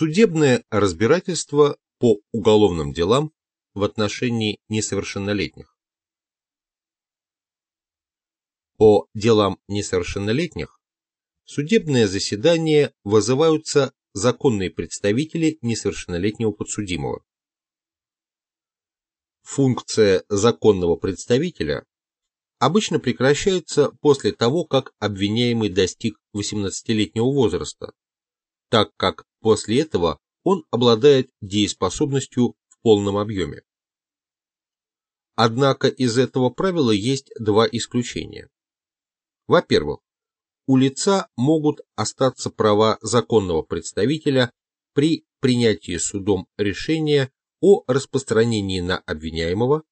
Судебное разбирательство по уголовным делам в отношении несовершеннолетних. По делам несовершеннолетних судебное заседание вызываются законные представители несовершеннолетнего подсудимого. Функция законного представителя обычно прекращается после того, как обвиняемый достиг 18-летнего возраста, так как после этого он обладает дееспособностью в полном объеме. Однако из этого правила есть два исключения. Во-первых, у лица могут остаться права законного представителя при принятии судом решения о распространении на обвиняемого,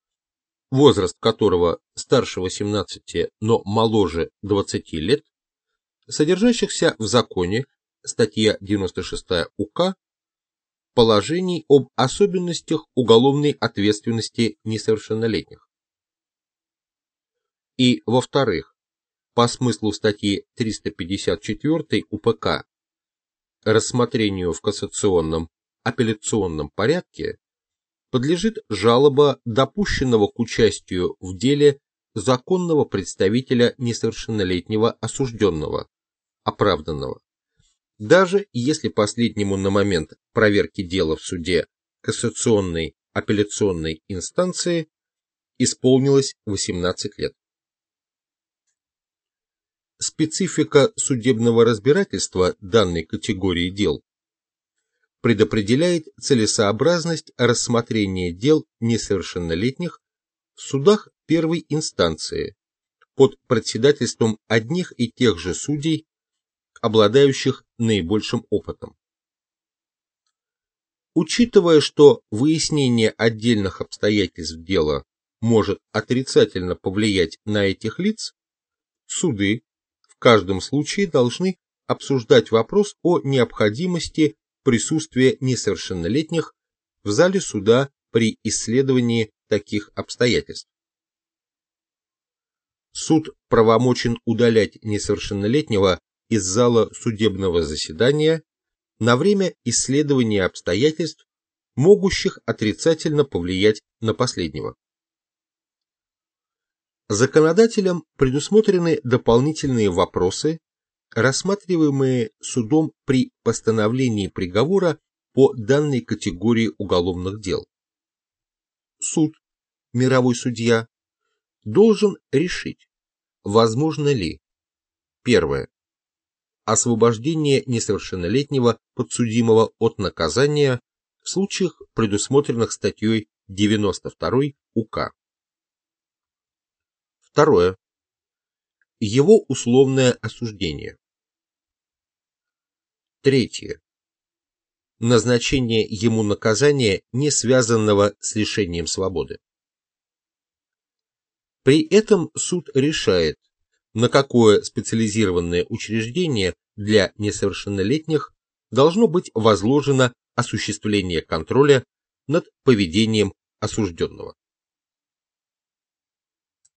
возраст которого старше 18, но моложе 20 лет, содержащихся в законе, статья 96 УК, положений об особенностях уголовной ответственности несовершеннолетних. И, во-вторых, по смыслу статьи 354 УПК, рассмотрению в кассационном апелляционном порядке подлежит жалоба допущенного к участию в деле законного представителя несовершеннолетнего осужденного, оправданного, даже если последнему на момент проверки дела в суде кассационной апелляционной инстанции исполнилось 18 лет. Специфика судебного разбирательства данной категории дел предопределяет целесообразность рассмотрения дел несовершеннолетних в судах первой инстанции под председательством одних и тех же судей, обладающих наибольшим опытом. Учитывая, что выяснение отдельных обстоятельств дела может отрицательно повлиять на этих лиц, суды в каждом случае должны обсуждать вопрос о необходимости присутствие несовершеннолетних в зале суда при исследовании таких обстоятельств. Суд правомочен удалять несовершеннолетнего из зала судебного заседания на время исследования обстоятельств, могущих отрицательно повлиять на последнего. Законодателем предусмотрены дополнительные вопросы, рассматриваемые судом при постановлении приговора по данной категории уголовных дел. Суд, мировой судья, должен решить, возможно ли первое освобождение несовершеннолетнего подсудимого от наказания в случаях, предусмотренных статьей 92 УК. Второе. Его условное осуждение. Третье. Назначение ему наказания, не связанного с лишением свободы. При этом суд решает, на какое специализированное учреждение для несовершеннолетних должно быть возложено осуществление контроля над поведением осужденного.